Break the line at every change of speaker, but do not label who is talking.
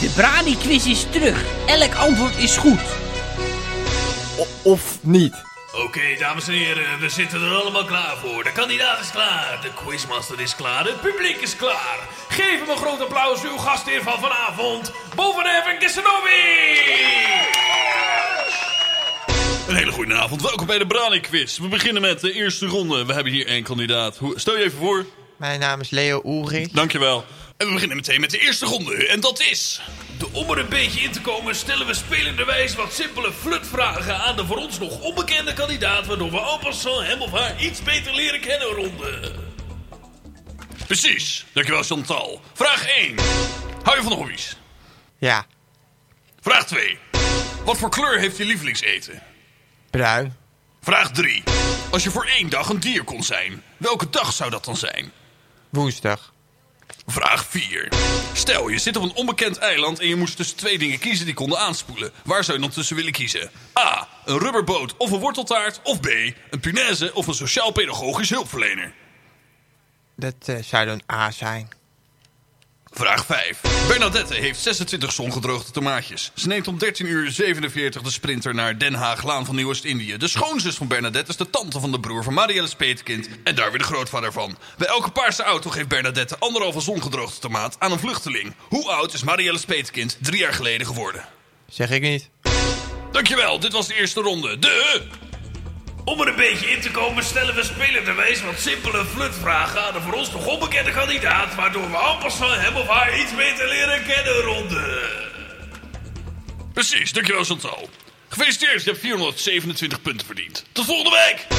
De Brani-quiz is terug. Elk antwoord is goed.
O- of niet.
Oké, dames en heren, we zitten er allemaal klaar voor. De kandidaat is klaar, de quizmaster is klaar, het publiek is klaar. Geef hem een groot applaus, uw gastheer van vanavond, Bovenhef en!
Een hele goede avond. Welkom bij de Brani Quiz. We beginnen met de eerste ronde. We hebben hier één kandidaat. Hoe- Stel je even voor.
Mijn naam is Leo Ulrich.
Dankjewel. En we beginnen meteen met de eerste ronde. En dat is...
De- Om er een beetje in te komen stellen we spelenderwijs wat simpele flutvragen aan de voor ons nog onbekende kandidaat, waardoor we en passant hem of haar iets beter leren kennen ronde.
Precies. Dankjewel Chantal. Vraag 1. Hou je van hobby's?
Ja,
Vraag 2. Wat voor kleur heeft je lievelingseten?
bruin.
Vraag 3. Als je voor één dag een dier kon zijn, welke dag zou dat dan zijn?
Woensdag.
Vraag 4. Stel, je zit op een onbekend eiland en je moest tussen twee dingen kiezen die konden aanspoelen. Waar zou je dan tussen willen kiezen? A. Een rubberboot of een worteltaart. Of B. Een punaise of een sociaal-pedagogisch hulpverlener.
Dat eh, zou dan A zijn.
Vraag 5. Bernadette heeft 26 zongedroogde tomaatjes. Ze neemt om 13 uur 47 de sprinter naar Den Haag, Laan van Nieuw-Oost-Indië. De schoonzus van Bernadette is de tante van de broer van Marielle Speetkind en daar weer de grootvader van. Bij elke paarse auto geeft Bernadette anderhalve zongedroogde tomaat aan een vluchteling. Hoe oud is Marielle Speetkind drie jaar geleden geworden?
Zeg ik niet.
Dankjewel, dit was de eerste ronde. De...
Om er een beetje in te komen stellen we spelenderwijs wat simpele flutvragen aan de voor ons nog onbekende kandidaat, waardoor we en passant hem of haar iets beter leren kennen ronde.
Precies, dankjewel Chantal. Gefeliciteerd, je hebt 427 punten verdiend. Tot volgende week!